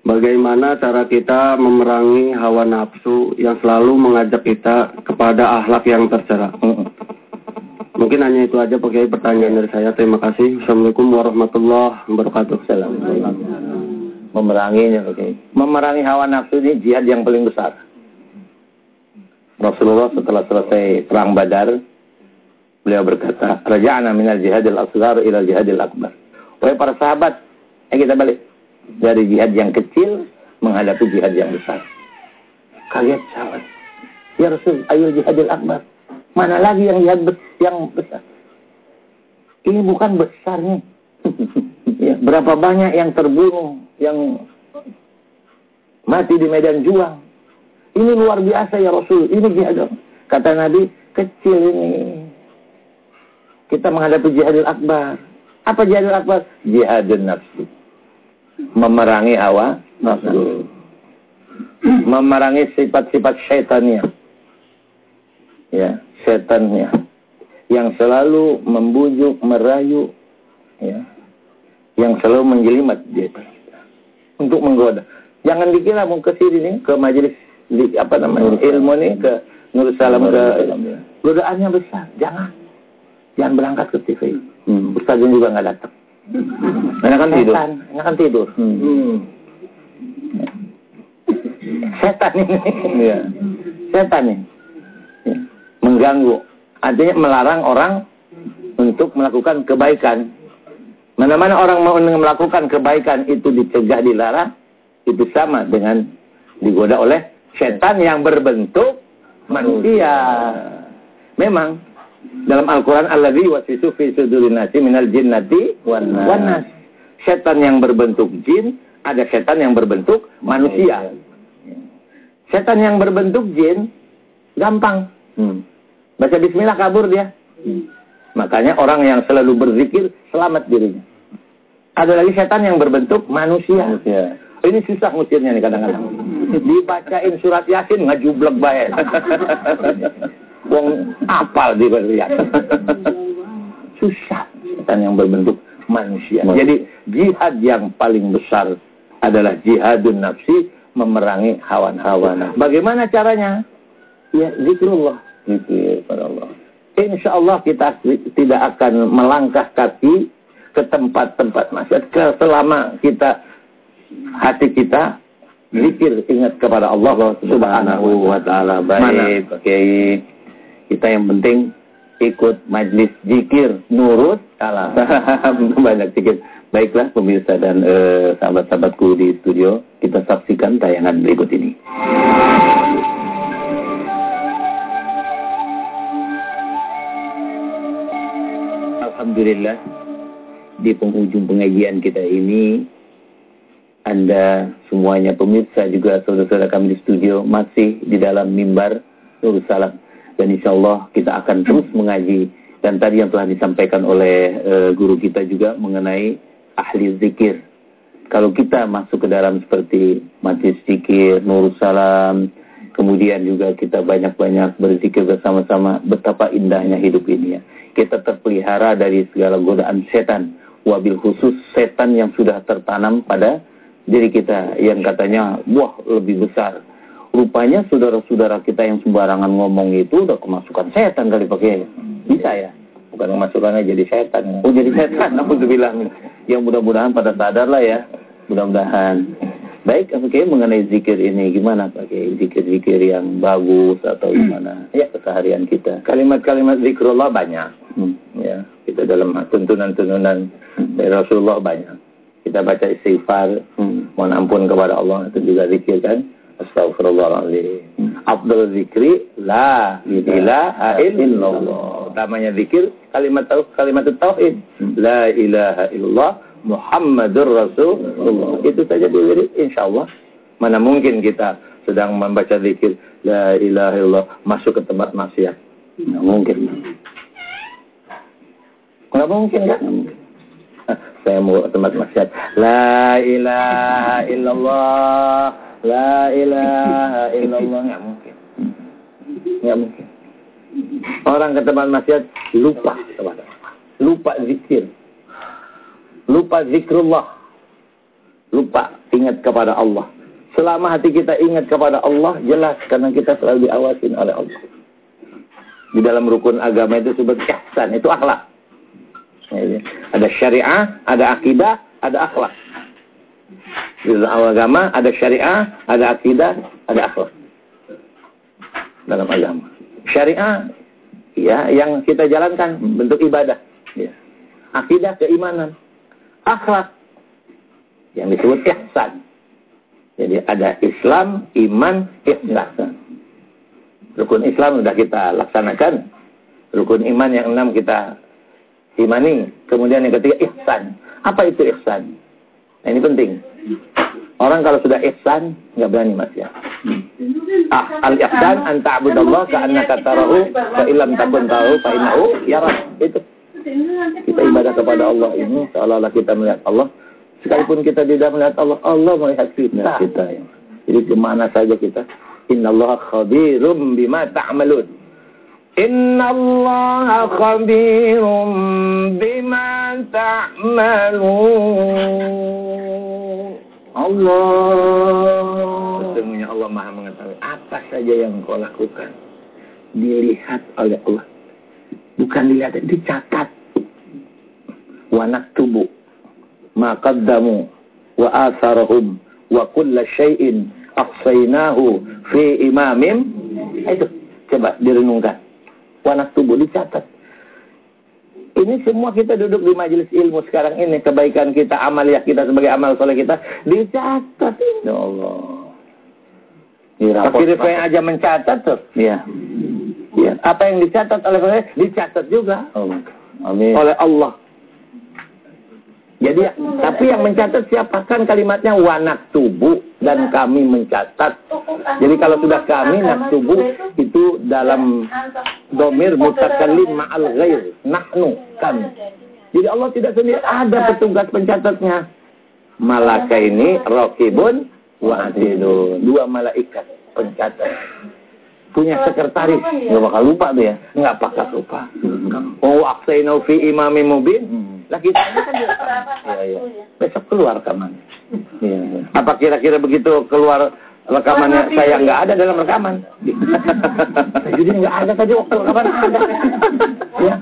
bagaimana cara kita memerangi hawa nafsu yang selalu mengajak kita kepada akhlak yang tercela. Mungkin hanya itu aja Pak Kiai pertanyaan dari saya. Terima kasih. Assalamualaikum warahmatullahi wabarakatuh. Memeranginya, Pak Kiai. Memerangi hawa nafsu ini jihad yang paling besar. Rasulullah setelah selesai perang Badar, beliau berkata, "Raja'na minal jihadil asghar ila jihadil akbar." Wahai para sahabat, eh kita balik dari jihad yang kecil menghadapi jihad yang besar. Kaget sahabat. Ya Rasul, ayo jihadil akbar. Mana lagi yang jihad yang besar? Ini bukan besar nih. ya, berapa banyak yang terbunuh, yang mati di medan juang. Ini luar biasa ya Rasul. Ini jihad. Kata Nabi, kecil ini. Kita menghadapi jihadil akbar. Apa jihadul akbar? Jihadun nafsu. Memerangi hawa nafsu. Memerangi sifat-sifat syaitannya. Ya, setannya. Yang selalu membujuk, merayu. Ya. Yang selalu menjelimat dia. Untuk menggoda. Jangan dikira mau ke sini nih, ke majelis di, apa namanya ilmu nih ke Nur Salam ke godaannya besar. Jangan. Jangan berangkat ke TV. Hmm. Ustaznya juga nggak datang. Enak kan tidur. Enak kan tidur. Hmm. hmm. Setan ini. Ya. Setan ini. Mengganggu. Artinya melarang orang untuk melakukan kebaikan. Mana-mana orang mau melakukan kebaikan itu dicegah, dilarang, itu sama dengan digoda oleh setan yang berbentuk manusia. Memang dalam Al-Quran alladzi wasisu fi sudurin nasi minal jinnati wan. Setan yang berbentuk jin, ada setan yang berbentuk manusia. Setan yang berbentuk jin gampang. Hmm. Baca bismillah kabur dia. Makanya orang yang selalu berzikir selamat dirinya. Ada lagi setan yang berbentuk manusia. manusia. Ini susah ngusirnya nih kadang-kadang. Dibacain surat Yasin ngejublek baik. Wong apal di lihat. Susah setan yang berbentuk manusia. Jadi jihad yang paling besar adalah jihadun nafsi memerangi hawa-hawa. Bagaimana caranya? Ya zikrullah. Zikir pada Allah. Insya Allah kita tidak akan melangkah kaki ke tempat-tempat maksiat selama kita hati kita zikir ingat kepada Allah Subhanahu wa taala. Baik, oke. Okay. Kita yang penting ikut majlis zikir, nurut, kalah. Banyak zikir. Baiklah pemirsa dan eh, sahabat-sahabatku di studio, kita saksikan tayangan berikut ini. Alhamdulillah, di penghujung pengajian kita ini, Anda semuanya pemirsa juga saudara-saudara kami di studio masih di dalam mimbar Nur Salam. Dan insya Allah kita akan terus mengaji. Dan tadi yang telah disampaikan oleh uh, guru kita juga mengenai ahli zikir. Kalau kita masuk ke dalam seperti majlis zikir Nur Salam kemudian juga kita banyak-banyak berzikir bersama-sama betapa indahnya hidup ini ya kita terpelihara dari segala godaan setan. Wabil khusus setan yang sudah tertanam pada diri kita yang katanya wah lebih besar. Rupanya saudara-saudara kita yang sembarangan ngomong itu udah kemasukan setan kali pakai bisa ya? Bukan kemasukannya jadi setan. Oh jadi setan aku bilang yang mudah-mudahan pada sadar lah ya. Mudah-mudahan Baik, Pak Kiai mengenai zikir ini gimana Pak Kiai? Zikir-zikir yang bagus atau gimana? Ya, keseharian kita. Kalimat-kalimat zikrullah banyak. Hmm. Ya, kita dalam tuntunan-tuntunan dari Rasulullah banyak. Kita baca istighfar, Hmm. mohon ampun kepada Allah itu juga zikir kan. Astagfirullahaladzim. Hmm. Abdul zikri la ilaha illallah. Utamanya zikir kalimat tauhid, kalimat tauhid. Hmm. La ilaha illallah Muhammadur Rasulullah. Itu saja dulu insyaallah. Mana mungkin kita sedang membaca zikir la ilaha illallah masuk ke tempat maksiat. Nggak mungkin. Nggak mungkin kan? Saya mau ke tempat maksiat. La ilaha illallah. La ilaha illallah. Nggak mungkin. Nggak mungkin. Orang ke tempat maksiat lupa Allah. Lupa zikir. Lupa zikrullah. Lupa ingat kepada Allah. Selama hati kita ingat kepada Allah, jelas karena kita selalu diawasin oleh Allah. Di dalam rukun agama itu disebut ihsan, itu akhlak. Ada syariah, ada akidah, ada akhlak. Di dalam agama ada syariah, ada akidah, ada akhlak. Dalam agama. Syariah ya yang kita jalankan bentuk ibadah. Ya. Akidah keimanan. Akhlak yang disebut ihsan. Jadi ada Islam, iman, ihsan. Rukun Islam sudah kita laksanakan. Rukun iman yang enam kita imani. Kemudian yang ketiga ihsan. Apa itu ihsan? Nah, ini penting. Orang kalau sudah ihsan nggak berani mas ya. Ah, al ihsan an ta'budallah ka'annaka tarahu fa illam takun tarahu fa innahu yarah. Itu. Kita ibadah kepada Allah ini seolah-olah kita melihat Allah. Sekalipun kita tidak melihat Allah, Allah melihat kita. kita ya. Jadi ke mana saja kita. Innallaha khabirum bima ta'malun. Innallaha khabirum bima ta'malun. Allah. Sesungguhnya Allah maha mengetahui apa saja yang kau lakukan. Dilihat oleh Allah. Bukan dilihat, dicatat. Wa naktubu ma qaddamu wa atharahum wa kulla syai'in ahsaynahu fi imamin itu. Coba direnungkan. Wanak tubuh dicatat. Ini semua kita duduk di majelis ilmu sekarang ini. Kebaikan kita amaliyah kita sebagai amal soleh kita dicatat. Ya Allah. Fakir yang aja mencatat tuh. Iya. Ya. apa yang dicatat oleh saya dicatat juga Oh, amin. oleh Allah. Jadi tapi yang mencatat siapa kan kalimatnya wanak tubuh dan kami mencatat. Jadi kalau sudah kami nak tubuh itu dalam domir mutakallim ma'al ghair nahnu kami. Jadi Allah tidak sendiri ada petugas pencatatnya. Malaka ini rokibun wa atidun. Dua malaikat pencatat. Punya sekretaris. Nggak bakal lupa tuh ya. Nggak bakal lupa. Oh, aksainau fi imami mubin. Lah kita ini kan iya. besok keluar rekaman. Iya, iya. Apa kira-kira begitu keluar rekamannya saya nggak ada dalam rekaman? Jadi nggak ada tadi waktu rekaman ada. ya.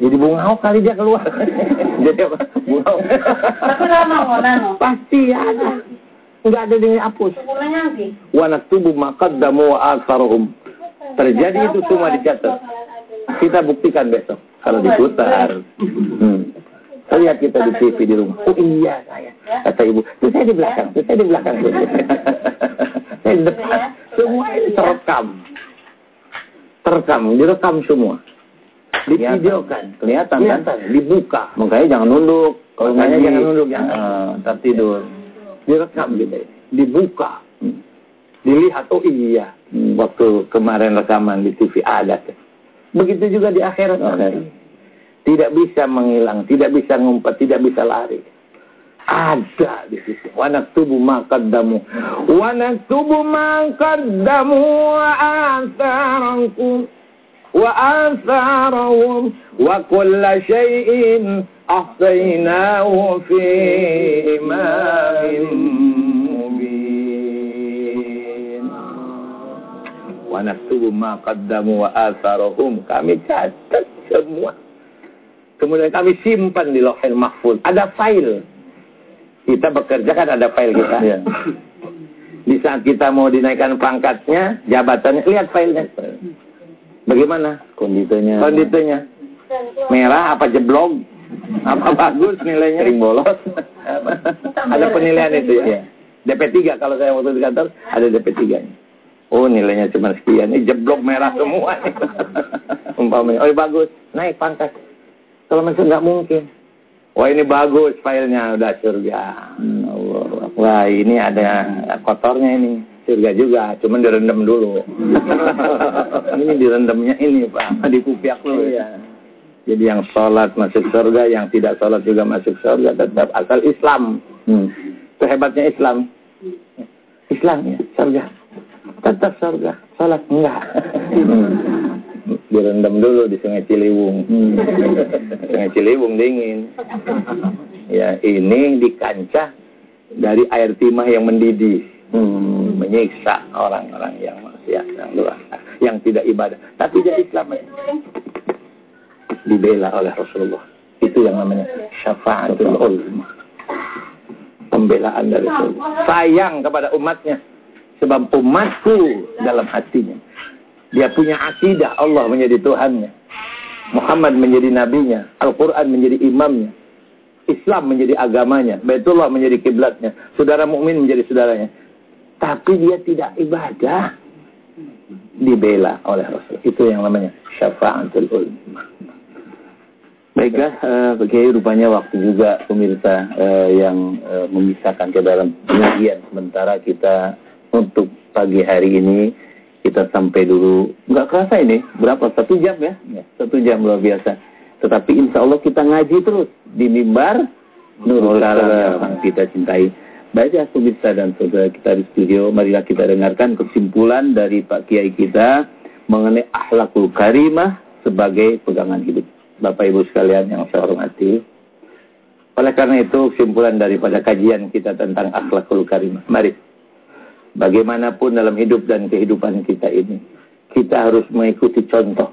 Jadi bungau kali dia keluar. Jadi apa? Tapi lama nano. Pasti ada. Nggak ada yang hapus. Sekolahnya nanti. Wa naktubu ma qaddamu wa atharuhum. Terjadi itu semua dicatat. Kita buktikan besok kalau diputar. Hmm. Lihat kita di TV di rumah. Oh iya saya. Kata ibu, itu saya di belakang, itu saya di belakang. saya di depan. Semua ini terekam. Terekam, direkam semua. Divideokan. Kelihatan kan? Kelihatan, dibuka. Makanya jangan nunduk. Kalau Makanya ngaji. jangan nunduk, jangan. Ah, ntar tidur. Direkam gitu. Dibuka. Dilihat, oh iya. Waktu kemarin rekaman di TV ada. Begitu juga di akhirat. nanti. Tidak bisa menghilang, tidak bisa ngumpet, tidak bisa lari. Ada di sisi. Wa naktubu ma qaddamu. Wa naktubu ma qaddamu wa atharakum. Syai'in ahsaynahu fi imamin mubin. Wa naktubu ma qaddamu wa atharahum. Kami catat semua. Kemudian kami simpan di lohel mahfud. Ada file. Kita bekerja kan ada file kita. Iya. Di saat kita mau dinaikkan pangkatnya, jabatannya, lihat filenya. Bagaimana Kondisinya kondisinya? Merah apa jeblok? Apa bagus nilainya? sering bolos. ada penilaian itu ya. Iya. DP3 kalau saya waktu di kantor ada DP3 nya. Oh nilainya cuma sekian. Ini jeblok merah semua. Umpamanya. Oh bagus. Naik pangkat. Kalau masih nggak mungkin. Wah ini bagus filenya udah surga. Allah. Wah ini ada kotornya ini. Surga juga, cuman direndam dulu. ini direndamnya ini Pak, dikupiak dulu ya. Jadi yang sholat masuk surga, yang tidak sholat juga masuk surga, tetap asal Islam. Hmm. Itu hebatnya Islam. Islam ya, surga. Tetap surga. Sholat enggak. Direndam dulu di Sungai Ciliwung. Sungai Ciliwung dingin. Ya, ini di kancah dari air timah yang mendidih. Hmm, menyiksa orang-orang yang maksiat, yang durhaka, yang tidak ibadah. Tapi dia Islam. Dibela oleh Rasulullah. Itu yang namanya syafaatul ulama pembelaan dari Rasulullah. Sayang kepada umatnya. Sebab umatku dalam hatinya. Dia punya akidah Allah menjadi Tuhannya. Muhammad menjadi nabinya. Al-Quran menjadi imamnya. Islam menjadi agamanya. Baitullah menjadi kiblatnya. Saudara mukmin menjadi saudaranya. Tapi dia tidak ibadah. Dibela oleh Rasul. Itu yang namanya syafaatul ulama. Baiklah, eh, Kiai rupanya waktu juga pemirsa eh, yang eh, memisahkan ke dalam pengajian. Sementara kita untuk pagi hari ini kita sampai dulu, nggak kerasa ini, berapa? Satu jam ya? Satu jam luar biasa. Tetapi insya Allah kita ngaji terus di mimbar Nurul yang kita cintai. Baiklah pemirsa dan saudara kita di studio, marilah kita dengarkan kesimpulan dari Pak Kiai kita mengenai akhlakul karimah sebagai pegangan hidup. Bapak Ibu sekalian yang saya hormati. Oleh karena itu kesimpulan daripada kajian kita tentang akhlakul karimah. Mari. Bagaimanapun dalam hidup dan kehidupan kita ini. Kita harus mengikuti contoh.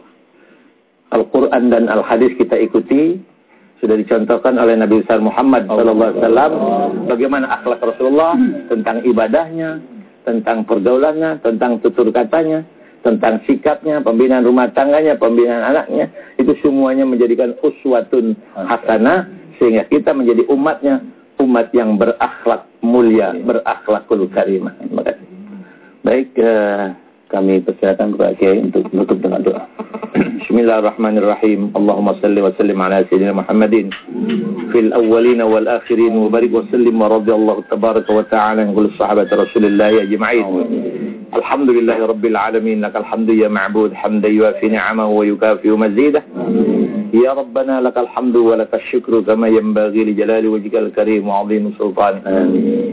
Al-Quran dan Al-Hadis kita ikuti. Sudah dicontohkan oleh Nabi besar Muhammad SAW. Bagaimana akhlak Rasulullah tentang ibadahnya, tentang pergaulannya, tentang tutur katanya, tentang sikapnya, pembinaan rumah tangganya, pembinaan anaknya, itu semuanya menjadikan uswatun hasanah sehingga kita menjadi umatnya umat yang berakhlak mulia, berakhlakul karimah. Terima kasih. Baik, eh, kami persilakan kepada Kiai untuk menutup dengan doa. Bismillahirrahmanirrahim. Allahumma salli wa sallim ala sayyidina Muhammadin fil awwalin wal akhirin wa barik wa sallim wa radiyallahu tabaraka wa ta'ala an kulli sahabati Rasulillah ajma'in. Alhamdulillah rabbil alamin lakal hamdu ya ma'bud hamdan yuafi ni'amahu wa yukafi mazidah. Ya Rabbana lakal hamdu wa lakal syukru kama yanbaghi li jalali wajhikal karim wa 'azimi sultan.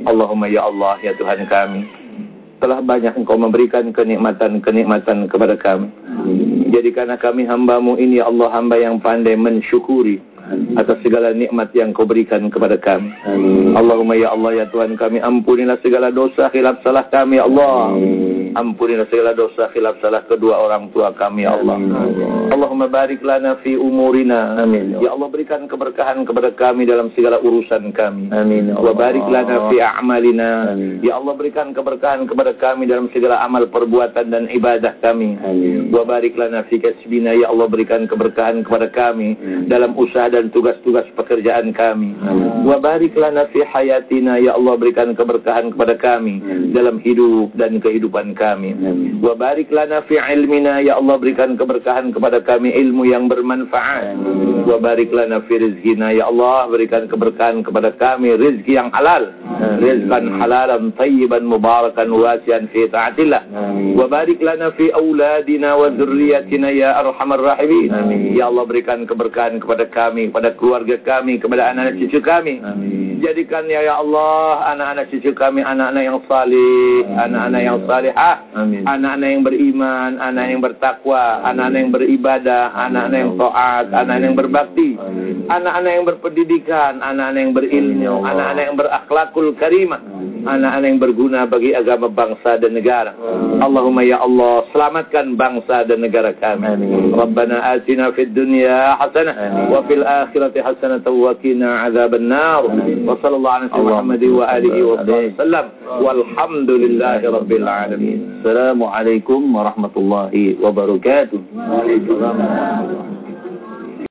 Allahumma ya Allah ya Tuhan kami telah banyak engkau memberikan kenikmatan-kenikmatan kepada kami. Jadikanlah kami hambamu ini ya Allah hamba yang pandai mensyukuri atas segala nikmat yang kau berikan kepada kami. Allahumma ya Allah ya Tuhan kami ampunilah segala dosa khilaf salah kami ya Allah. Ampunilah segala dosa khilaf salah kedua orang tua kami ya Allah. Allahumma barik lana fi umurina. Amin. Ya Allah berikan keberkahan kepada kami dalam segala urusan kami. Amin. Wa barik lana fi a'malina. Ya Allah berikan keberkahan kepada kami dalam segala amal perbuatan dan ibadah kami. Amin. Wa barik lana fi kasbina. Ya Allah berikan keberkahan kepada kami dalam usaha dan tugas-tugas pekerjaan kami. Wa barik lana fi hayatina. Ya Allah berikan keberkahan kepada kami dalam hidup dan kehidupan kami. Wa barik lana fi ilmina. Ya Allah berikan keberkahan kepada kami ilmu yang bermanfaat. Wa barik lana fi rizkina. Ya Allah berikan keberkahan kepada kami rizki yang halal. Rizkan halalan tayyiban mubarakan wasian fi ta'atillah. Wa barik lana fi auladina wa dzurriyyatina ya arhamar rahimin. Ya Allah berikan keberkahan kepada kami, kepada keluarga kami, kepada anak-anak cucu kami. Jadikan ya ya Allah anak-anak cucu kami anak-anak yang salih, anak-anak yang salihah, anak-anak yang beriman, anak yang bertakwa, anak-anak yang beribadah, anak-anak yang taat, anak-anak yang berbakti, anak-anak yang berpendidikan, anak-anak yang berilmu, anak-anak yang berakhlakul karimah. anak-anak yang berguna bagi agama bangsa dan negara. Allahumma ya Allah, selamatkan bangsa dan negara kami. Rabbana atina fid dunya hasanah wa fil akhirati hasanah wa qina adzaban nar. Wa sallallahu alaihi Muhammad wa alihi wa sallam. Walhamdulillahi rabbil alamin. Assalamualaikum warahmatullahi wabarakatuh. Waalaikumsalam.